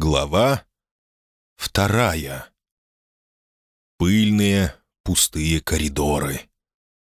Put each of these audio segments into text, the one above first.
Глава вторая. Пыльные, пустые коридоры.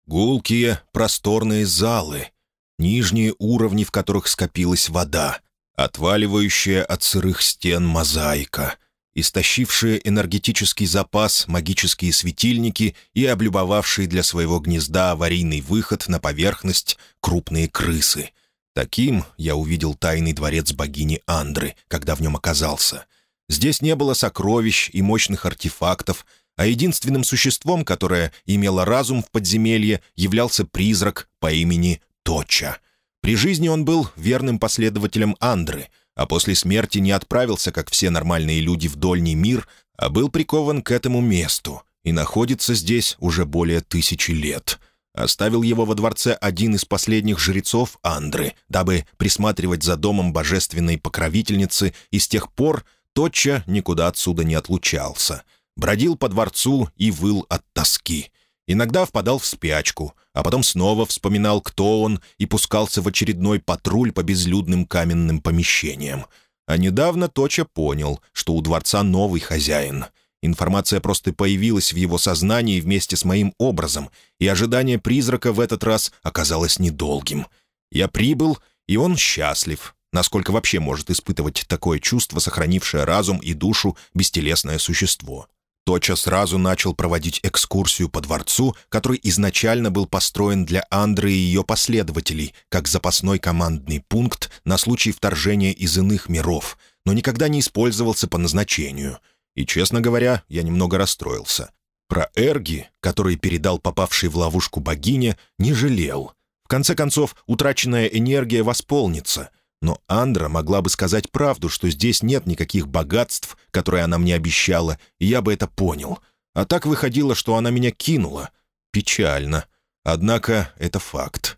Гулкие, просторные залы. Нижние уровни, в которых скопилась вода. Отваливающая от сырых стен мозаика. Истощившие энергетический запас магические светильники и облюбовавшие для своего гнезда аварийный выход на поверхность крупные крысы — Таким я увидел тайный дворец богини Андры, когда в нем оказался. Здесь не было сокровищ и мощных артефактов, а единственным существом, которое имело разум в подземелье, являлся призрак по имени Точа. При жизни он был верным последователем Андры, а после смерти не отправился, как все нормальные люди, в дольний мир, а был прикован к этому месту и находится здесь уже более тысячи лет — Оставил его во дворце один из последних жрецов Андры, дабы присматривать за домом божественной покровительницы, и с тех пор Точа никуда отсюда не отлучался. Бродил по дворцу и выл от тоски. Иногда впадал в спячку, а потом снова вспоминал, кто он, и пускался в очередной патруль по безлюдным каменным помещениям. А недавно Точа понял, что у дворца новый хозяин — Информация просто появилась в его сознании вместе с моим образом, и ожидание призрака в этот раз оказалось недолгим. Я прибыл, и он счастлив. Насколько вообще может испытывать такое чувство, сохранившее разум и душу бестелесное существо? Точа сразу начал проводить экскурсию по дворцу, который изначально был построен для Андры и ее последователей, как запасной командный пункт на случай вторжения из иных миров, но никогда не использовался по назначению — и, честно говоря, я немного расстроился. Про Эрги, который передал попавший в ловушку богине, не жалел. В конце концов, утраченная энергия восполнится. Но Андра могла бы сказать правду, что здесь нет никаких богатств, которые она мне обещала, и я бы это понял. А так выходило, что она меня кинула. Печально. Однако это факт.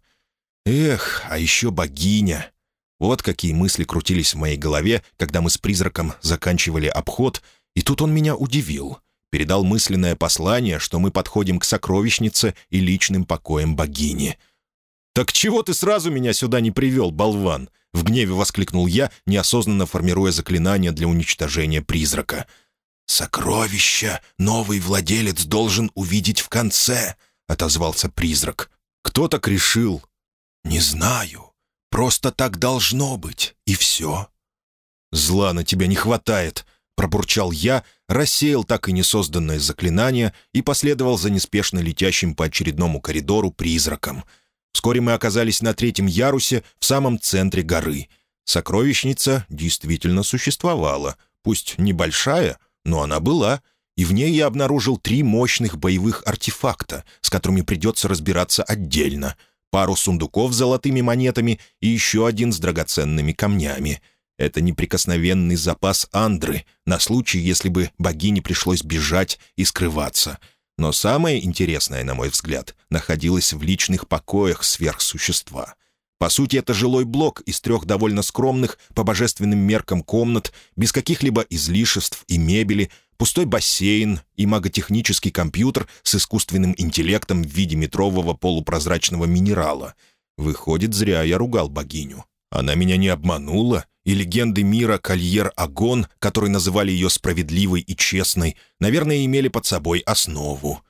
Эх, а еще богиня. Вот какие мысли крутились в моей голове, когда мы с призраком заканчивали обход — и тут он меня удивил. Передал мысленное послание, что мы подходим к сокровищнице и личным покоям богини. «Так чего ты сразу меня сюда не привел, болван?» — в гневе воскликнул я, неосознанно формируя заклинание для уничтожения призрака. «Сокровища новый владелец должен увидеть в конце», — отозвался призрак. «Кто так решил?» «Не знаю. Просто так должно быть, и все». «Зла на тебя не хватает», пробурчал я, рассеял так и несозданное заклинание и последовал за неспешно летящим по очередному коридору призраком. Вскоре мы оказались на третьем ярусе в самом центре горы. Сокровищница действительно существовала, пусть небольшая, но она была, и в ней я обнаружил три мощных боевых артефакта, с которыми придется разбираться отдельно, пару сундуков с золотыми монетами и еще один с драгоценными камнями — это неприкосновенный запас Андры на случай, если бы богине пришлось бежать и скрываться. Но самое интересное, на мой взгляд, находилось в личных покоях сверхсущества. По сути, это жилой блок из трех довольно скромных, по божественным меркам комнат, без каких-либо излишеств и мебели, пустой бассейн и маготехнический компьютер с искусственным интеллектом в виде метрового полупрозрачного минерала. Выходит, зря я ругал богиню. Она меня не обманула, и легенды мира Кольер-Агон, которые называли ее справедливой и честной, наверное, имели под собой основу.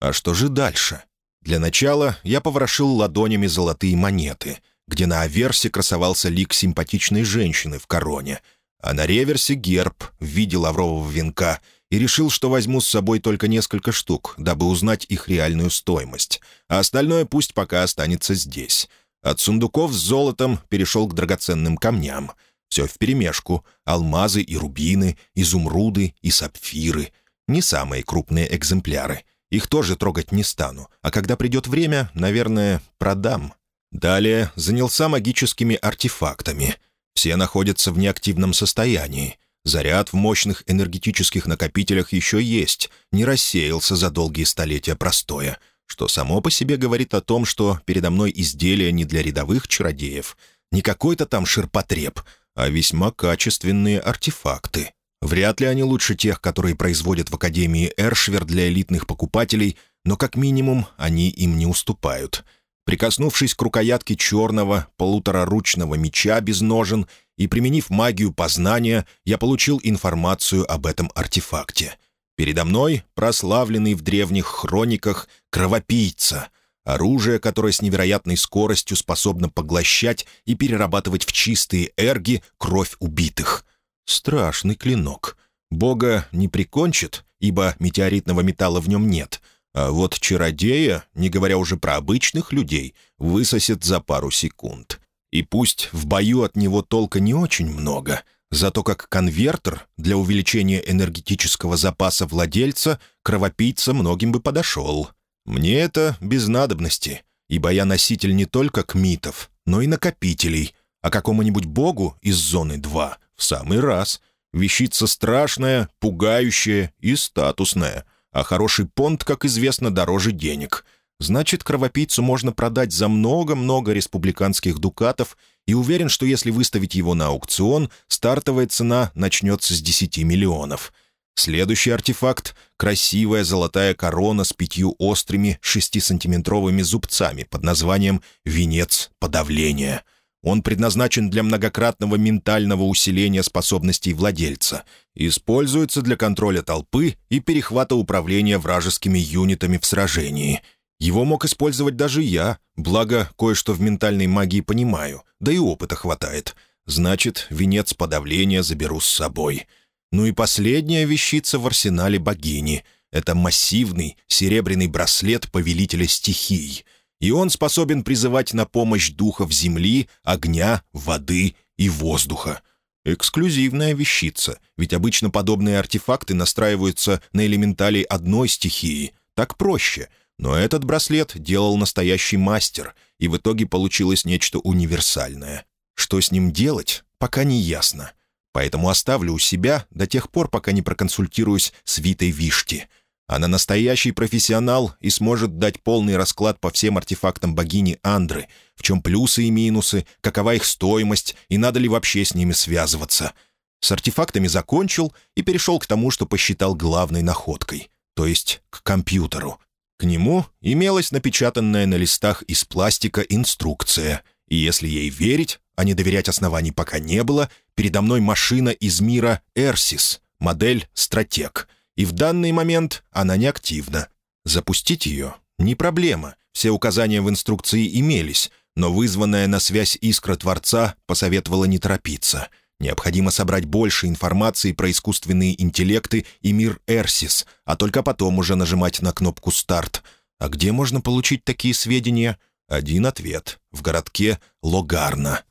А что же дальше? Для начала я поворошил ладонями золотые монеты, где на аверсе красовался лик симпатичной женщины в короне, а на реверсе герб в виде лаврового венка и решил, что возьму с собой только несколько штук, дабы узнать их реальную стоимость, а остальное пусть пока останется здесь. От сундуков с золотом перешел к драгоценным камням — все вперемешку. Алмазы и рубины, изумруды и сапфиры. Не самые крупные экземпляры. Их тоже трогать не стану. А когда придет время, наверное, продам. Далее занялся магическими артефактами. Все находятся в неактивном состоянии. Заряд в мощных энергетических накопителях еще есть, не рассеялся за долгие столетия простоя, что само по себе говорит о том, что передо мной изделие не для рядовых чародеев, не какой-то там ширпотреб, а весьма качественные артефакты. Вряд ли они лучше тех, которые производят в Академии Эршвер для элитных покупателей, но как минимум они им не уступают. Прикоснувшись к рукоятке черного полутораручного меча без ножен и применив магию познания, я получил информацию об этом артефакте. Передо мной прославленный в древних хрониках кровопийца, оружие, которое с невероятной скоростью способно поглощать и перерабатывать в чистые эрги кровь убитых. Страшный клинок. Бога не прикончит, ибо метеоритного металла в нем нет — а вот чародея, не говоря уже про обычных людей, высосет за пару секунд. И пусть в бою от него толка не очень много, зато как конвертер для увеличения энергетического запаса владельца кровопийца многим бы подошел. Мне это без надобности, ибо я носитель не только кмитов, но и накопителей, а какому-нибудь богу из зоны 2 в самый раз. Вещица страшная, пугающая и статусная — а хороший понт, как известно, дороже денег. Значит, кровопийцу можно продать за много-много республиканских дукатов и уверен, что если выставить его на аукцион, стартовая цена начнется с 10 миллионов. Следующий артефакт — красивая золотая корона с пятью острыми шестисантиметровыми зубцами под названием «Венец подавления». Он предназначен для многократного ментального усиления способностей владельца. Используется для контроля толпы и перехвата управления вражескими юнитами в сражении. Его мог использовать даже я, благо кое-что в ментальной магии понимаю, да и опыта хватает. Значит, венец подавления заберу с собой. Ну и последняя вещица в арсенале богини — это массивный серебряный браслет повелителя стихий — и он способен призывать на помощь духов земли, огня, воды и воздуха. Эксклюзивная вещица, ведь обычно подобные артефакты настраиваются на элементалей одной стихии. Так проще. Но этот браслет делал настоящий мастер, и в итоге получилось нечто универсальное. Что с ним делать, пока не ясно. Поэтому оставлю у себя до тех пор, пока не проконсультируюсь с Витой Вишти — она настоящий профессионал и сможет дать полный расклад по всем артефактам богини Андры, в чем плюсы и минусы, какова их стоимость и надо ли вообще с ними связываться. С артефактами закончил и перешел к тому, что посчитал главной находкой, то есть к компьютеру. К нему имелась напечатанная на листах из пластика инструкция, и если ей верить, а не доверять оснований пока не было, передо мной машина из мира «Эрсис», модель «Стратег», и в данный момент она неактивна. Запустить ее — не проблема, все указания в инструкции имелись, но вызванная на связь искра Творца посоветовала не торопиться. Необходимо собрать больше информации про искусственные интеллекты и мир Эрсис, а только потом уже нажимать на кнопку «Старт». А где можно получить такие сведения? Один ответ — в городке Логарна.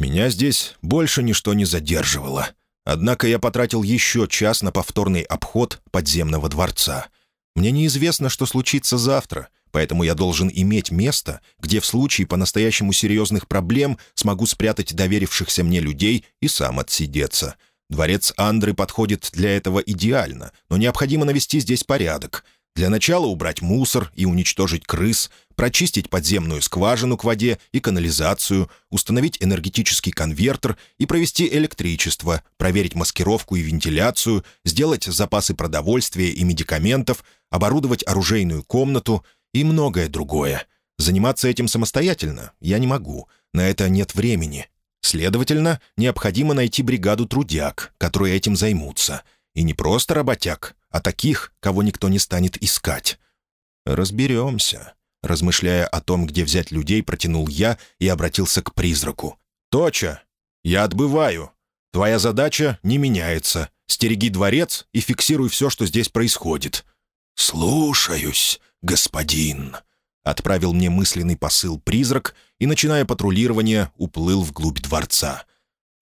Меня здесь больше ничто не задерживало — Однако я потратил еще час на повторный обход подземного дворца. Мне неизвестно, что случится завтра, поэтому я должен иметь место, где в случае по-настоящему серьезных проблем смогу спрятать доверившихся мне людей и сам отсидеться. Дворец Андры подходит для этого идеально, но необходимо навести здесь порядок — для начала убрать мусор и уничтожить крыс, прочистить подземную скважину к воде и канализацию, установить энергетический конвертер и провести электричество, проверить маскировку и вентиляцию, сделать запасы продовольствия и медикаментов, оборудовать оружейную комнату и многое другое. Заниматься этим самостоятельно я не могу, на это нет времени. Следовательно, необходимо найти бригаду трудяг, которые этим займутся. И не просто работяг, а таких, кого никто не станет искать. Разберемся. Размышляя о том, где взять людей, протянул я и обратился к призраку. «Точа, я отбываю. Твоя задача не меняется. Стереги дворец и фиксируй все, что здесь происходит». «Слушаюсь, господин», — отправил мне мысленный посыл призрак и, начиная патрулирование, уплыл вглубь дворца.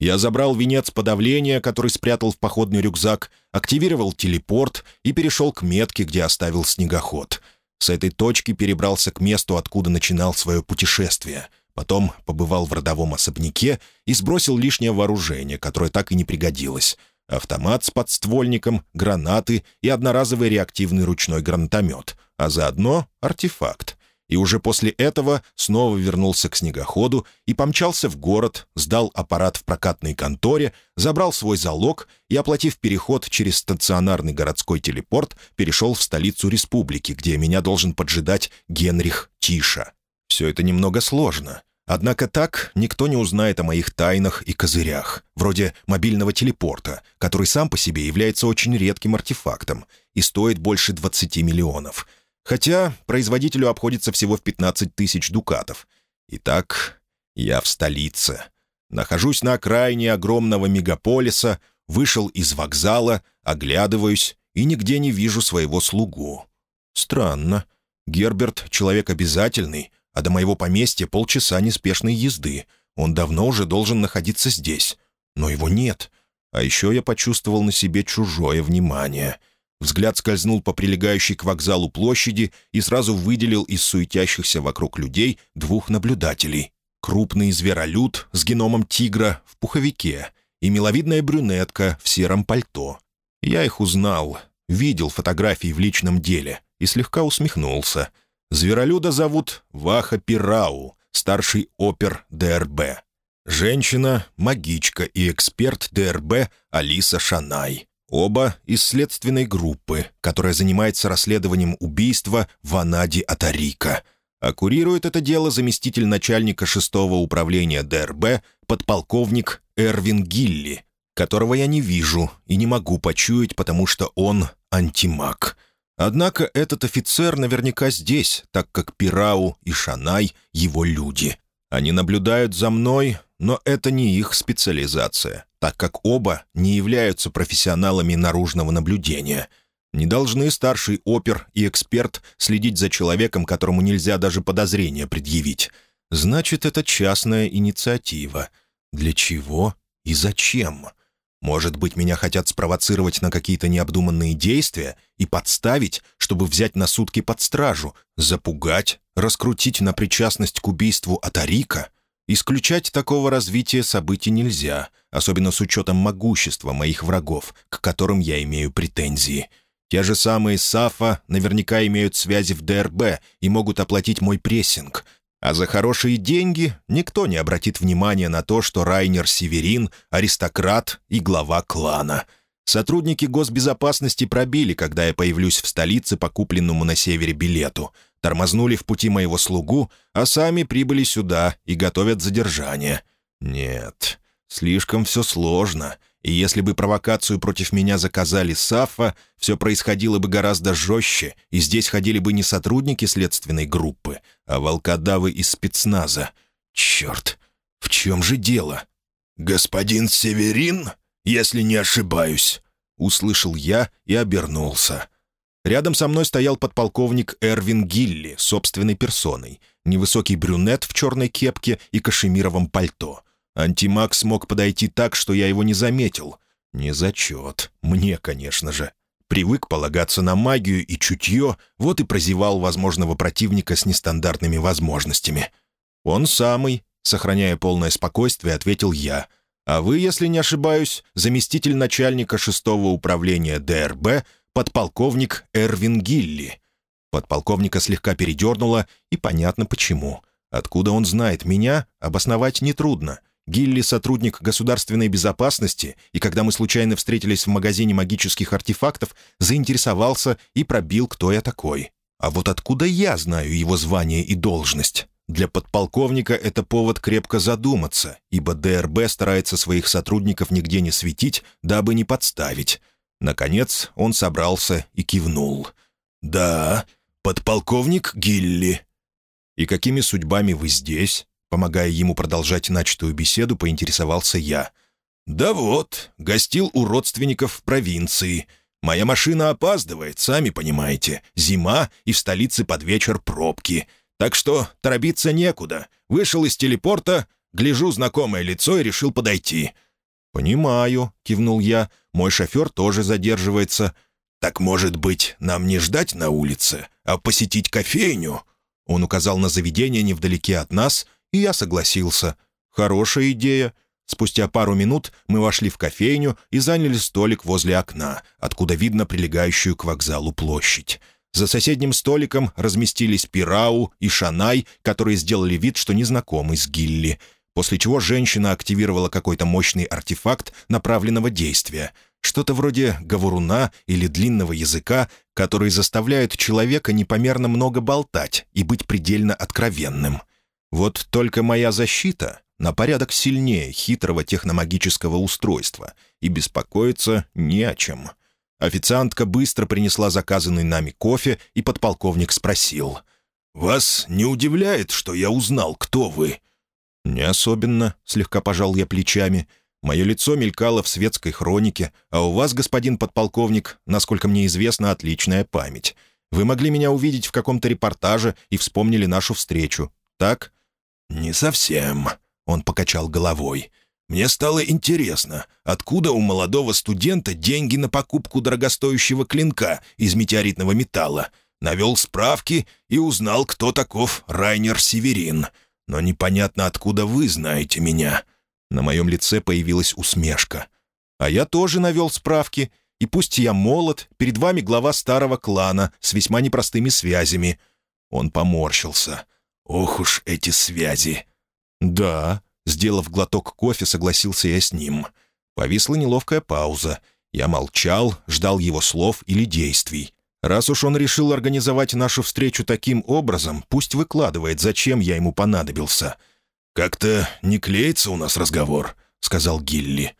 Я забрал венец подавления, который спрятал в походный рюкзак, активировал телепорт и перешел к метке, где оставил снегоход. С этой точки перебрался к месту, откуда начинал свое путешествие. Потом побывал в родовом особняке и сбросил лишнее вооружение, которое так и не пригодилось. Автомат с подствольником, гранаты и одноразовый реактивный ручной гранатомет, а заодно артефакт и уже после этого снова вернулся к снегоходу и помчался в город, сдал аппарат в прокатной конторе, забрал свой залог и, оплатив переход через стационарный городской телепорт, перешел в столицу республики, где меня должен поджидать Генрих Тиша. Все это немного сложно. Однако так никто не узнает о моих тайнах и козырях, вроде мобильного телепорта, который сам по себе является очень редким артефактом и стоит больше 20 миллионов. Хотя производителю обходится всего в 15 тысяч дукатов. Итак, я в столице. Нахожусь на окраине огромного мегаполиса, вышел из вокзала, оглядываюсь и нигде не вижу своего слугу. Странно. Герберт — человек обязательный, а до моего поместья полчаса неспешной езды. Он давно уже должен находиться здесь. Но его нет. А еще я почувствовал на себе чужое внимание. Взгляд скользнул по прилегающей к вокзалу площади и сразу выделил из суетящихся вокруг людей двух наблюдателей. Крупный зверолюд с геномом тигра в пуховике и миловидная брюнетка в сером пальто. Я их узнал, видел фотографии в личном деле и слегка усмехнулся — Зверолюда зовут Ваха Пирау, старший опер ДРБ. Женщина, магичка и эксперт ДРБ Алиса Шанай. Оба из следственной группы, которая занимается расследованием убийства Ванади Атарика. А это дело заместитель начальника шестого управления ДРБ, подполковник Эрвин Гилли, которого я не вижу и не могу почуять, потому что он антимаг — Однако этот офицер наверняка здесь, так как Пирау и Шанай — его люди. Они наблюдают за мной, но это не их специализация, так как оба не являются профессионалами наружного наблюдения. Не должны старший опер и эксперт следить за человеком, которому нельзя даже подозрения предъявить. Значит, это частная инициатива. Для чего и зачем?» Может быть, меня хотят спровоцировать на какие-то необдуманные действия и подставить, чтобы взять на сутки под стражу, запугать, раскрутить на причастность к убийству Атарика? Исключать такого развития событий нельзя, особенно с учетом могущества моих врагов, к которым я имею претензии. Те же самые Сафа наверняка имеют связи в ДРБ и могут оплатить мой прессинг — а за хорошие деньги никто не обратит внимания на то, что Райнер Северин — аристократ и глава клана. Сотрудники госбезопасности пробили, когда я появлюсь в столице по купленному на севере билету. Тормознули в пути моего слугу, а сами прибыли сюда и готовят задержание. Нет, слишком все сложно — и если бы провокацию против меня заказали Сафа, все происходило бы гораздо жестче, и здесь ходили бы не сотрудники следственной группы, а волкодавы из спецназа. Черт, в чем же дело? «Господин Северин, если не ошибаюсь», — услышал я и обернулся. Рядом со мной стоял подполковник Эрвин Гилли собственной персоной, невысокий брюнет в черной кепке и кашемировом пальто — Антимаг смог подойти так, что я его не заметил. Не зачет. Мне, конечно же. Привык полагаться на магию и чутье, вот и прозевал возможного противника с нестандартными возможностями. «Он самый», — сохраняя полное спокойствие, ответил я. «А вы, если не ошибаюсь, заместитель начальника шестого управления ДРБ, подполковник Эрвин Гилли». Подполковника слегка передернуло, и понятно почему. Откуда он знает меня, обосновать нетрудно. Гилли — сотрудник государственной безопасности, и когда мы случайно встретились в магазине магических артефактов, заинтересовался и пробил, кто я такой. А вот откуда я знаю его звание и должность? Для подполковника это повод крепко задуматься, ибо ДРБ старается своих сотрудников нигде не светить, дабы не подставить. Наконец он собрался и кивнул. «Да, подполковник Гилли». «И какими судьбами вы здесь?» Помогая ему продолжать начатую беседу, поинтересовался я. «Да вот, гостил у родственников в провинции. Моя машина опаздывает, сами понимаете. Зима, и в столице под вечер пробки. Так что торопиться некуда. Вышел из телепорта, гляжу знакомое лицо и решил подойти». «Понимаю», — кивнул я. «Мой шофер тоже задерживается». «Так, может быть, нам не ждать на улице, а посетить кофейню?» Он указал на заведение невдалеке от нас — и я согласился. Хорошая идея. Спустя пару минут мы вошли в кофейню и заняли столик возле окна, откуда видно прилегающую к вокзалу площадь. За соседним столиком разместились Пирау и Шанай, которые сделали вид, что не знакомы с Гилли, после чего женщина активировала какой-то мощный артефакт направленного действия. что-то вроде говоруна или длинного языка, который заставляет человека непомерно много болтать и быть предельно откровенным. Вот только моя защита на порядок сильнее хитрого техномагического устройства и беспокоиться не о чем. Официантка быстро принесла заказанный нами кофе, и подполковник спросил. «Вас не удивляет, что я узнал, кто вы?» «Не особенно», — слегка пожал я плечами. «Мое лицо мелькало в светской хронике, а у вас, господин подполковник, насколько мне известно, отличная память. Вы могли меня увидеть в каком-то репортаже и вспомнили нашу встречу, так?» «Не совсем», — он покачал головой. Мне стало интересно, откуда у молодого студента деньги на покупку дорогостоящего клинка из метеоритного металла. Навел справки и узнал, кто таков Райнер Северин. Но непонятно, откуда вы знаете меня». На моем лице появилась усмешка. «А я тоже навел справки, и пусть я молод, перед вами глава старого клана с весьма непростыми связями». Он поморщился. «Ох уж эти связи!» «Да», Сделав глоток кофе, согласился я с ним. Повисла неловкая пауза. Я молчал, ждал его слов или действий. Раз уж он решил организовать нашу встречу таким образом, пусть выкладывает, зачем я ему понадобился. «Как-то не клеится у нас разговор», — сказал Гилли.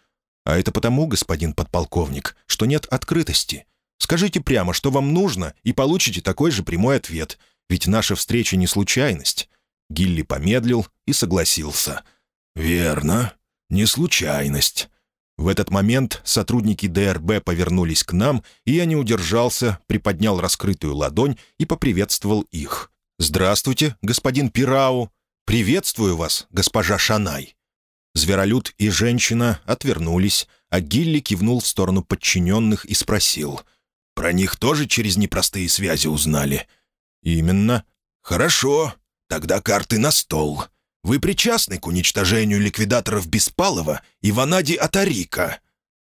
«А это потому, господин подполковник, что нет открытости. Скажите прямо, что вам нужно, и получите такой же прямой ответ. Ведь наша встреча не случайность». Гилли помедлил и согласился — «Верно. Не случайность». В этот момент сотрудники ДРБ повернулись к нам, и я не удержался, приподнял раскрытую ладонь и поприветствовал их. «Здравствуйте, господин Пирау. Приветствую вас, госпожа Шанай». Зверолюд и женщина отвернулись, а Гилли кивнул в сторону подчиненных и спросил. «Про них тоже через непростые связи узнали?» «Именно». «Хорошо. Тогда карты на стол. Вы причастны к уничтожению ликвидаторов Беспалова и Ванади Атарика?»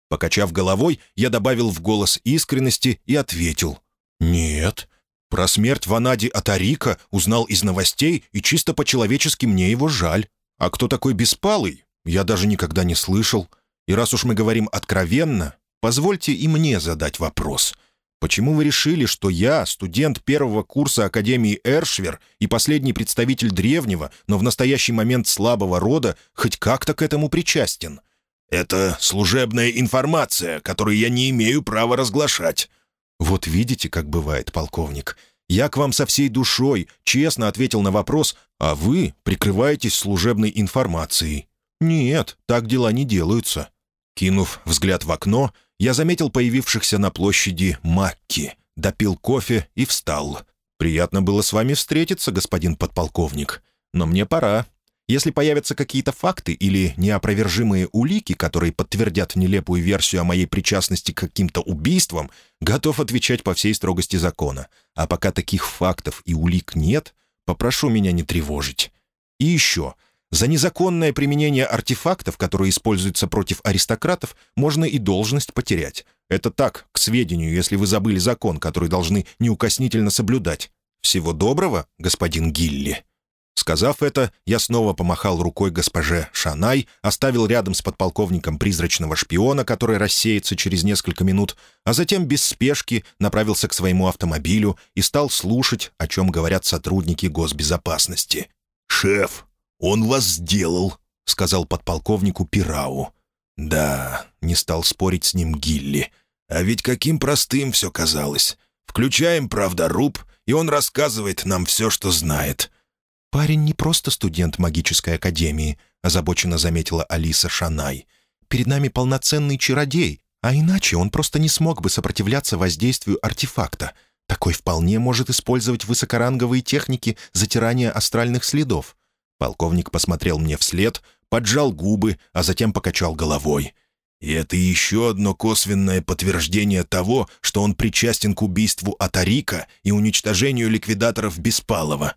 Покачав головой, я добавил в голос искренности и ответил. «Нет. Про смерть Ванади Атарика узнал из новостей, и чисто по-человечески мне его жаль. А кто такой Беспалый, я даже никогда не слышал. И раз уж мы говорим откровенно, позвольте и мне задать вопрос. Почему вы решили, что я, студент первого курса Академии Эршвер и последний представитель древнего, но в настоящий момент слабого рода, хоть как-то к этому причастен? Это служебная информация, которую я не имею права разглашать. Вот видите, как бывает, полковник. Я к вам со всей душой честно ответил на вопрос, а вы прикрываетесь служебной информацией. Нет, так дела не делаются. Кинув взгляд в окно, я заметил появившихся на площади Макки, допил кофе и встал. «Приятно было с вами встретиться, господин подполковник. Но мне пора. Если появятся какие-то факты или неопровержимые улики, которые подтвердят нелепую версию о моей причастности к каким-то убийствам, готов отвечать по всей строгости закона. А пока таких фактов и улик нет, попрошу меня не тревожить. И еще — за незаконное применение артефактов, которые используются против аристократов, можно и должность потерять. Это так, к сведению, если вы забыли закон, который должны неукоснительно соблюдать. Всего доброго, господин Гилли». Сказав это, я снова помахал рукой госпоже Шанай, оставил рядом с подполковником призрачного шпиона, который рассеется через несколько минут, а затем без спешки направился к своему автомобилю и стал слушать, о чем говорят сотрудники госбезопасности. «Шеф, «Он вас сделал», — сказал подполковнику Пирау. «Да», — не стал спорить с ним Гилли. «А ведь каким простым все казалось. Включаем правдоруб, и он рассказывает нам все, что знает». «Парень не просто студент магической академии», — озабоченно заметила Алиса Шанай. «Перед нами полноценный чародей, а иначе он просто не смог бы сопротивляться воздействию артефакта. Такой вполне может использовать высокоранговые техники затирания астральных следов. Полковник посмотрел мне вслед, поджал губы, а затем покачал головой. «И это еще одно косвенное подтверждение того, что он причастен к убийству Атарика и уничтожению ликвидаторов Беспалова».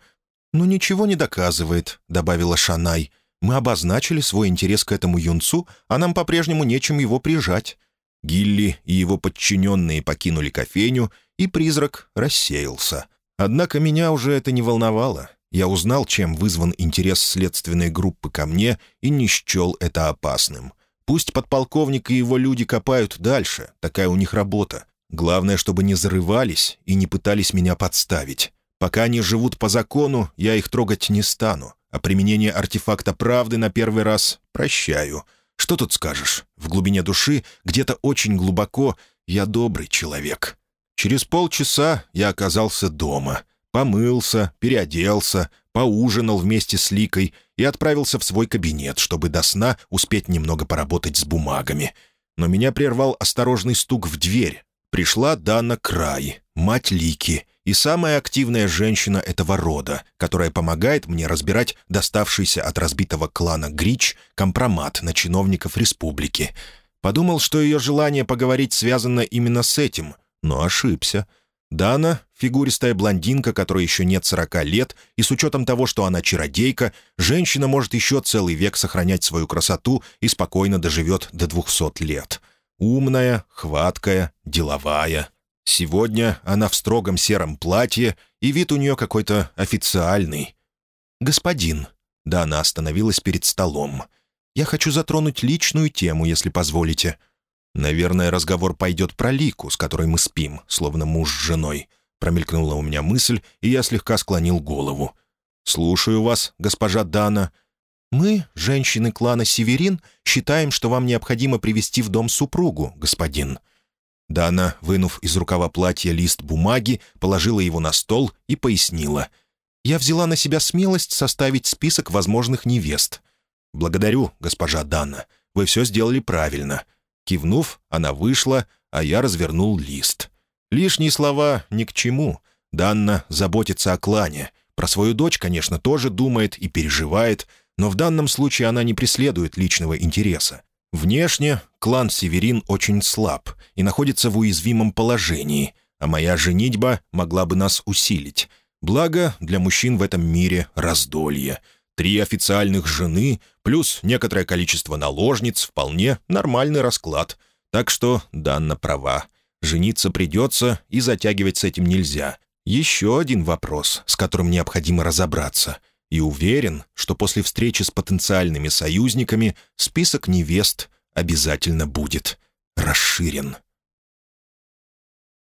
«Но ничего не доказывает», — добавила Шанай. «Мы обозначили свой интерес к этому юнцу, а нам по-прежнему нечем его прижать». Гилли и его подчиненные покинули кофейню, и призрак рассеялся. Однако меня уже это не волновало. Я узнал, чем вызван интерес следственной группы ко мне, и не счел это опасным. Пусть подполковник и его люди копают дальше, такая у них работа. Главное, чтобы не зарывались и не пытались меня подставить. Пока они живут по закону, я их трогать не стану, а применение артефакта правды на первый раз прощаю. Что тут скажешь? В глубине души, где-то очень глубоко, я добрый человек. Через полчаса я оказался дома. Помылся, переоделся, поужинал вместе с Ликой и отправился в свой кабинет, чтобы до сна успеть немного поработать с бумагами. Но меня прервал осторожный стук в дверь. Пришла Дана Край, мать Лики, и самая активная женщина этого рода, которая помогает мне разбирать доставшийся от разбитого клана Грич компромат на чиновников республики. Подумал, что ее желание поговорить связано именно с этим, но ошибся — Дана — фигуристая блондинка, которой еще нет сорока лет, и с учетом того, что она чародейка, женщина может еще целый век сохранять свою красоту и спокойно доживет до двухсот лет. Умная, хваткая, деловая. Сегодня она в строгом сером платье, и вид у нее какой-то официальный. «Господин», — Дана остановилась перед столом, — «я хочу затронуть личную тему, если позволите». «Наверное, разговор пойдет про Лику, с которой мы спим, словно муж с женой». Промелькнула у меня мысль, и я слегка склонил голову. «Слушаю вас, госпожа Дана». «Мы, женщины клана Северин, считаем, что вам необходимо привести в дом супругу, господин». Дана, вынув из рукава платья лист бумаги, положила его на стол и пояснила. «Я взяла на себя смелость составить список возможных невест». «Благодарю, госпожа Дана. Вы все сделали правильно. Кивнув, она вышла, а я развернул лист. Лишние слова ни к чему. Данна заботится о клане. Про свою дочь, конечно, тоже думает и переживает, но в данном случае она не преследует личного интереса. Внешне клан Северин очень слаб и находится в уязвимом положении, а моя женитьба могла бы нас усилить. Благо, для мужчин в этом мире раздолье — Три официальных жены плюс некоторое количество наложниц — вполне нормальный расклад. Так что Данна права. Жениться придется, и затягивать с этим нельзя. Еще один вопрос, с которым необходимо разобраться. И уверен, что после встречи с потенциальными союзниками список невест обязательно будет расширен.